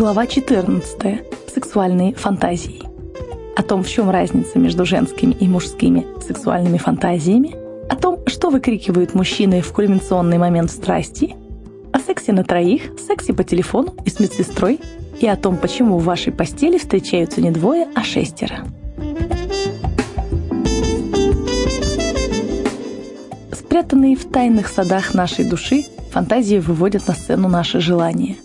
Глава 14. Сексуальные фантазии. О том, в чем разница между женскими и мужскими сексуальными фантазиями, о том, что выкрикивают мужчины в кульминационный момент страсти, о сексе на троих, сексе по телефону и с медсестрой, и о том, почему в вашей постели встречаются не двое, а шестеро. Спрятанные в тайных садах нашей души, фантазии выводят на сцену наши желания.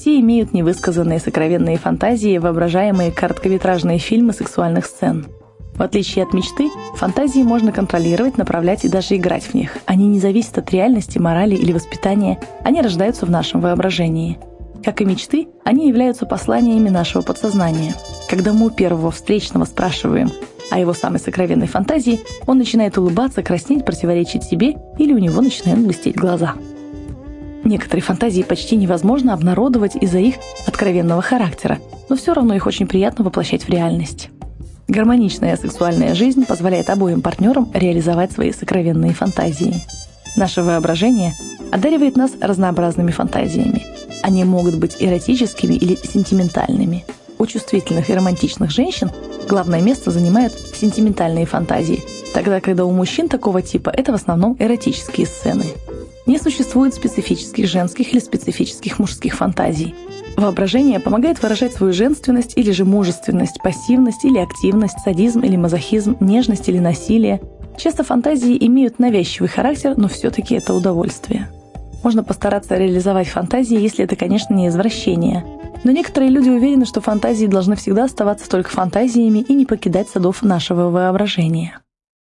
Все имеют невысказанные сокровенные фантазии, воображаемые короткометражные фильмы сексуальных сцен. В отличие от мечты, фантазии можно контролировать, направлять и даже играть в них. Они не зависят от реальности, морали или воспитания, они рождаются в нашем воображении. Как и мечты, они являются посланиями нашего подсознания. Когда мы у первого встречного спрашиваем, о его самой сокровенной фантазии, он начинает улыбаться, краснеть, противоречить себе или у него начинают блестеть глаза. Некоторые фантазии почти невозможно обнародовать из-за их откровенного характера, но все равно их очень приятно воплощать в реальность. Гармоничная сексуальная жизнь позволяет обоим партнерам реализовать свои сокровенные фантазии. Наше воображение одаривает нас разнообразными фантазиями. Они могут быть эротическими или сентиментальными. У чувствительных и романтичных женщин главное место занимают сентиментальные фантазии, тогда когда у мужчин такого типа это в основном эротические сцены. Не существует специфических женских или специфических мужских фантазий. Воображение помогает выражать свою женственность или же мужественность, пассивность или активность, садизм или мазохизм, нежность или насилие. Часто фантазии имеют навязчивый характер, но все-таки это удовольствие. Можно постараться реализовать фантазии, если это, конечно, не извращение – но некоторые люди уверены, что фантазии должны всегда оставаться только фантазиями и не покидать садов нашего воображения.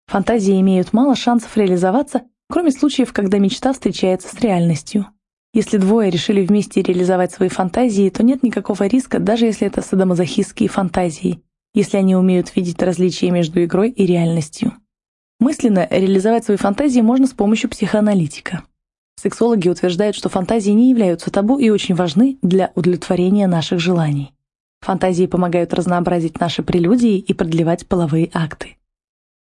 Фантазии имеют мало шансов реализоваться, кроме случаев, когда мечта встречается с реальностью. Если двое решили вместе реализовать свои фантазии, то нет никакого риска, даже если это садомазохистские фантазии, если они умеют видеть различия между игрой и реальностью. Мысленно реализовать свои фантазии можно с помощью психоаналитика. Сексологи утверждают, что фантазии не являются табу и очень важны для удовлетворения наших желаний. Фантазии помогают разнообразить наши прелюдии и продлевать половые акты.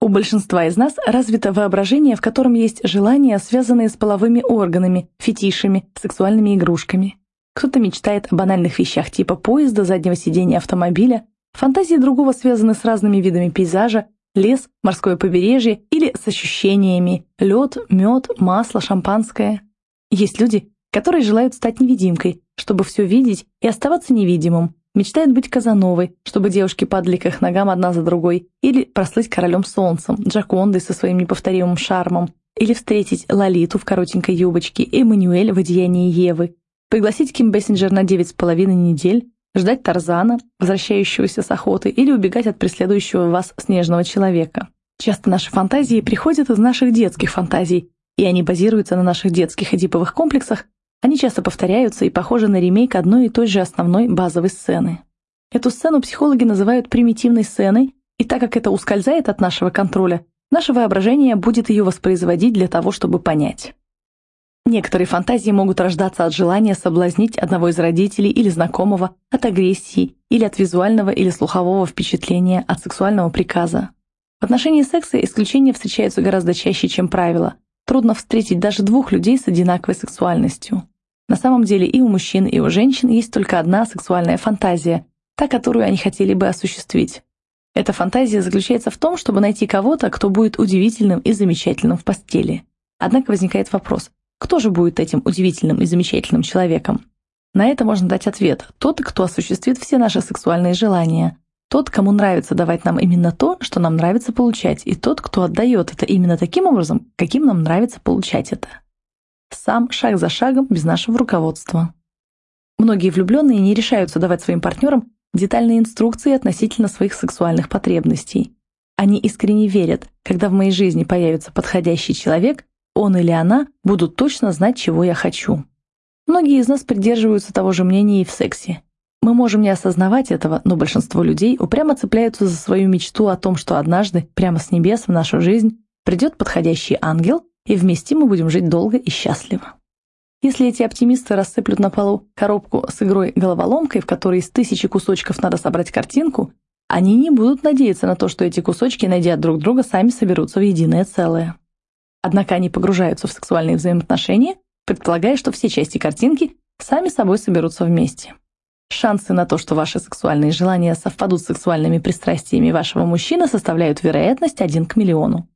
У большинства из нас развито воображение, в котором есть желания, связанные с половыми органами, фетишами, сексуальными игрушками. Кто-то мечтает о банальных вещах типа поезда, заднего сидения автомобиля. Фантазии другого связаны с разными видами пейзажа, лес, морское побережье или с ощущениями лед, мед, масло, шампанское. Есть люди, которые желают стать невидимкой, чтобы все видеть и оставаться невидимым, мечтают быть Казановой, чтобы девушки падали к их ногам одна за другой, или прослыть королем солнцем, Джакондой со своим неповторимым шармом, или встретить Лолиту в коротенькой юбочке и Эммануэль в одеянии Евы, пригласить Ким Бессинджер на девять с половиной недель, ждать Тарзана, возвращающегося с охоты, или убегать от преследующего вас снежного человека. Часто наши фантазии приходят из наших детских фантазий, и они базируются на наших детских эдиповых комплексах, они часто повторяются и похожи на ремейк одной и той же основной базовой сцены. Эту сцену психологи называют примитивной сценой, и так как это ускользает от нашего контроля, наше воображение будет ее воспроизводить для того, чтобы понять. Некоторые фантазии могут рождаться от желания соблазнить одного из родителей или знакомого, от агрессии или от визуального или слухового впечатления, от сексуального приказа. В отношении секса исключения встречаются гораздо чаще, чем правило. Трудно встретить даже двух людей с одинаковой сексуальностью. На самом деле и у мужчин, и у женщин есть только одна сексуальная фантазия, та, которую они хотели бы осуществить. Эта фантазия заключается в том, чтобы найти кого-то, кто будет удивительным и замечательным в постели. Однако возникает вопрос, кто же будет этим удивительным и замечательным человеком? На это можно дать ответ. Тот, кто осуществит все наши сексуальные желания. Тот, кому нравится давать нам именно то, что нам нравится получать, и тот, кто отдает это именно таким образом, каким нам нравится получать это. Сам, шаг за шагом, без нашего руководства. Многие влюбленные не решаются давать своим партнерам детальные инструкции относительно своих сексуальных потребностей. Они искренне верят, когда в моей жизни появится подходящий человек, он или она будут точно знать, чего я хочу. Многие из нас придерживаются того же мнения и в сексе. Мы можем не осознавать этого, но большинство людей упрямо цепляются за свою мечту о том, что однажды, прямо с небес в нашу жизнь, придет подходящий ангел, и вместе мы будем жить долго и счастливо. Если эти оптимисты рассыплют на полу коробку с игрой-головоломкой, в которой из тысячи кусочков надо собрать картинку, они не будут надеяться на то, что эти кусочки, найдя друг друга, сами соберутся в единое целое. Однако они погружаются в сексуальные взаимоотношения, предполагая, что все части картинки сами собой соберутся вместе. Шансы на то, что ваши сексуальные желания совпадут с сексуальными пристрастиями вашего мужчины, составляют вероятность 1 к миллиону.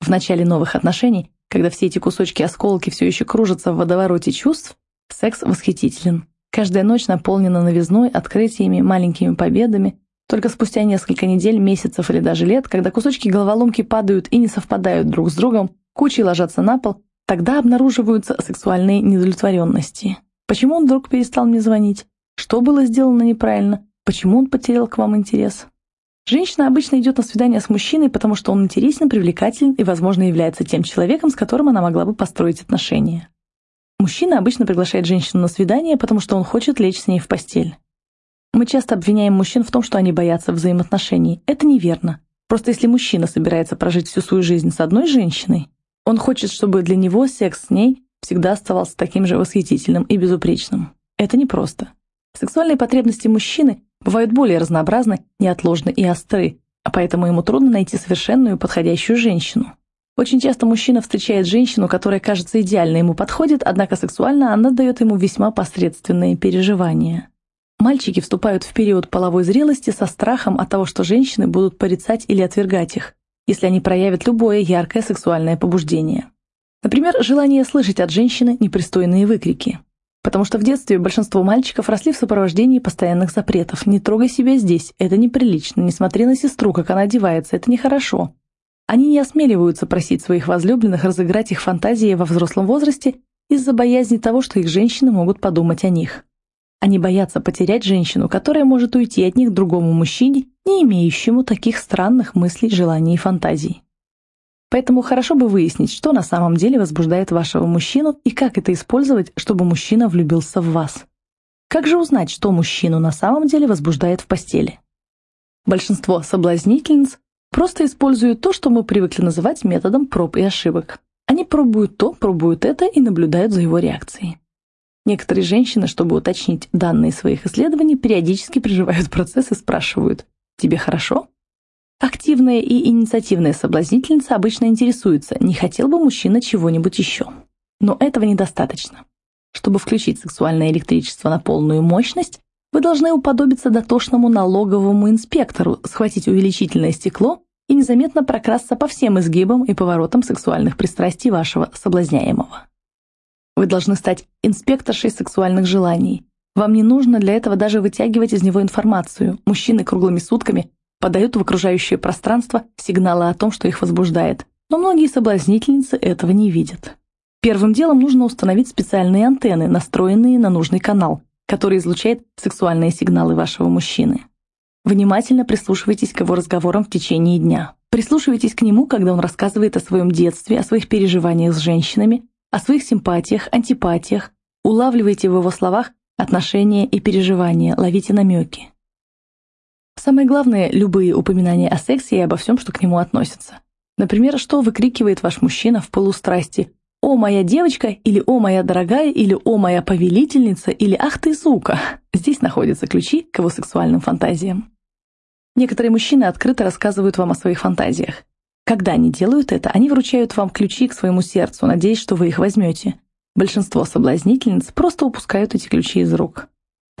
В начале новых отношений, когда все эти кусочки-осколки все еще кружатся в водовороте чувств, секс восхитителен. Каждая ночь наполнена новизной, открытиями, маленькими победами. Только спустя несколько недель, месяцев или даже лет, когда кусочки головоломки падают и не совпадают друг с другом, кучей ложатся на пол, тогда обнаруживаются сексуальные недовлетворенности. Почему он вдруг перестал мне звонить? Что было сделано неправильно? Почему он потерял к вам интерес? Женщина обычно идет на свидание с мужчиной, потому что он интересен, привлекателен и, возможно, является тем человеком, с которым она могла бы построить отношения. Мужчина обычно приглашает женщину на свидание, потому что он хочет лечь с ней в постель. Мы часто обвиняем мужчин в том, что они боятся взаимоотношений. Это неверно. Просто если мужчина собирается прожить всю свою жизнь с одной женщиной, он хочет, чтобы для него секс с ней всегда оставался таким же восхитительным и безупречным. Это непросто. Сексуальные потребности мужчины бывают более разнообразны, неотложны и остры, а поэтому ему трудно найти совершенную подходящую женщину. Очень часто мужчина встречает женщину, которая, кажется, идеально ему подходит, однако сексуально она дает ему весьма посредственные переживания. Мальчики вступают в период половой зрелости со страхом от того, что женщины будут порицать или отвергать их, если они проявят любое яркое сексуальное побуждение. Например, желание слышать от женщины непристойные выкрики. Потому что в детстве большинство мальчиков росли в сопровождении постоянных запретов. «Не трогай себя здесь, это неприлично, не смотри на сестру, как она одевается, это нехорошо». Они не осмеливаются просить своих возлюбленных разыграть их фантазии во взрослом возрасте из-за боязни того, что их женщины могут подумать о них. Они боятся потерять женщину, которая может уйти от них другому мужчине, не имеющему таких странных мыслей, желаний и фантазий. Поэтому хорошо бы выяснить, что на самом деле возбуждает вашего мужчину и как это использовать, чтобы мужчина влюбился в вас. Как же узнать, что мужчину на самом деле возбуждает в постели? Большинство соблазнительниц просто используют то, что мы привыкли называть методом проб и ошибок. Они пробуют то, пробуют это и наблюдают за его реакцией. Некоторые женщины, чтобы уточнить данные своих исследований, периодически прерывают процесс и спрашивают «Тебе хорошо?». Активная и инициативная соблазнительница обычно интересуется, не хотел бы мужчина чего-нибудь еще. Но этого недостаточно. Чтобы включить сексуальное электричество на полную мощность, вы должны уподобиться дотошному налоговому инспектору, схватить увеличительное стекло и незаметно прокрасться по всем изгибам и поворотам сексуальных пристрастий вашего соблазняемого. Вы должны стать инспекторшей сексуальных желаний. Вам не нужно для этого даже вытягивать из него информацию. Мужчины круглыми сутками подают в окружающее пространство сигналы о том, что их возбуждает. Но многие соблазнительницы этого не видят. Первым делом нужно установить специальные антенны, настроенные на нужный канал, который излучает сексуальные сигналы вашего мужчины. Внимательно прислушивайтесь к его разговорам в течение дня. Прислушивайтесь к нему, когда он рассказывает о своем детстве, о своих переживаниях с женщинами, о своих симпатиях, антипатиях. Улавливайте в его словах отношения и переживания, ловите намеки. Самое главное – любые упоминания о сексе и обо всем, что к нему относится. Например, что выкрикивает ваш мужчина в полустрасти «О, моя девочка» или «О, моя дорогая» или «О, моя повелительница» или «Ах ты, сука». Здесь находятся ключи к его сексуальным фантазиям. Некоторые мужчины открыто рассказывают вам о своих фантазиях. Когда они делают это, они вручают вам ключи к своему сердцу, надеясь, что вы их возьмете. Большинство соблазнительниц просто упускают эти ключи из рук.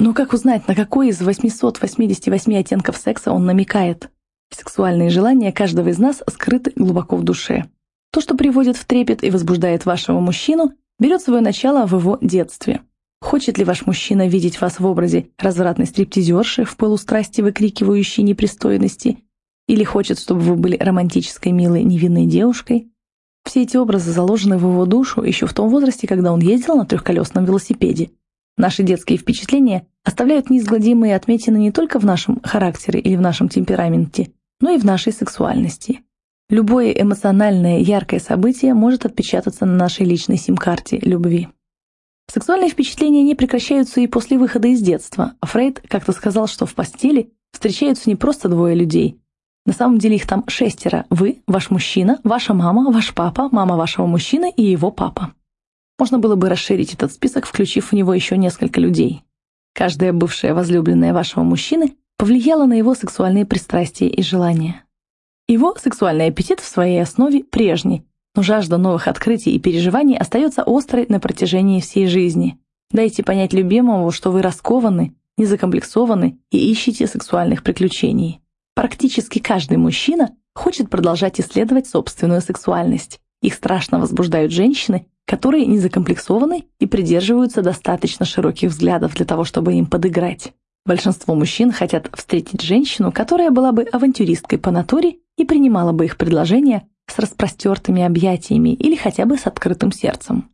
Но как узнать, на какой из 888 оттенков секса он намекает? Сексуальные желания каждого из нас скрыты глубоко в душе. То, что приводит в трепет и возбуждает вашего мужчину, берет свое начало в его детстве. Хочет ли ваш мужчина видеть вас в образе развратной стриптизерши, в полустрасти выкрикивающей непристойности, или хочет, чтобы вы были романтической, милой, невинной девушкой? Все эти образы заложены в его душу еще в том возрасте, когда он ездил на трехколесном велосипеде. Наши детские впечатления оставляют неизгладимые отметины не только в нашем характере или в нашем темпераменте, но и в нашей сексуальности. Любое эмоциональное, яркое событие может отпечататься на нашей личной сим-карте любви. Сексуальные впечатления не прекращаются и после выхода из детства. Фрейд как-то сказал, что в постели встречаются не просто двое людей. На самом деле их там шестеро. Вы, ваш мужчина, ваша мама, ваш папа, мама вашего мужчины и его папа. Можно было бы расширить этот список, включив в него еще несколько людей. Каждая бывшая возлюбленная вашего мужчины повлияла на его сексуальные пристрастия и желания. Его сексуальный аппетит в своей основе прежний, но жажда новых открытий и переживаний остается острой на протяжении всей жизни. Дайте понять любимому, что вы раскованы, не закомплексованы и ищете сексуальных приключений. Практически каждый мужчина хочет продолжать исследовать собственную сексуальность. Их страшно возбуждают женщины, которые не закомплексованы и придерживаются достаточно широких взглядов для того, чтобы им подыграть. Большинство мужчин хотят встретить женщину, которая была бы авантюристкой по натуре и принимала бы их предложения с распростертыми объятиями или хотя бы с открытым сердцем.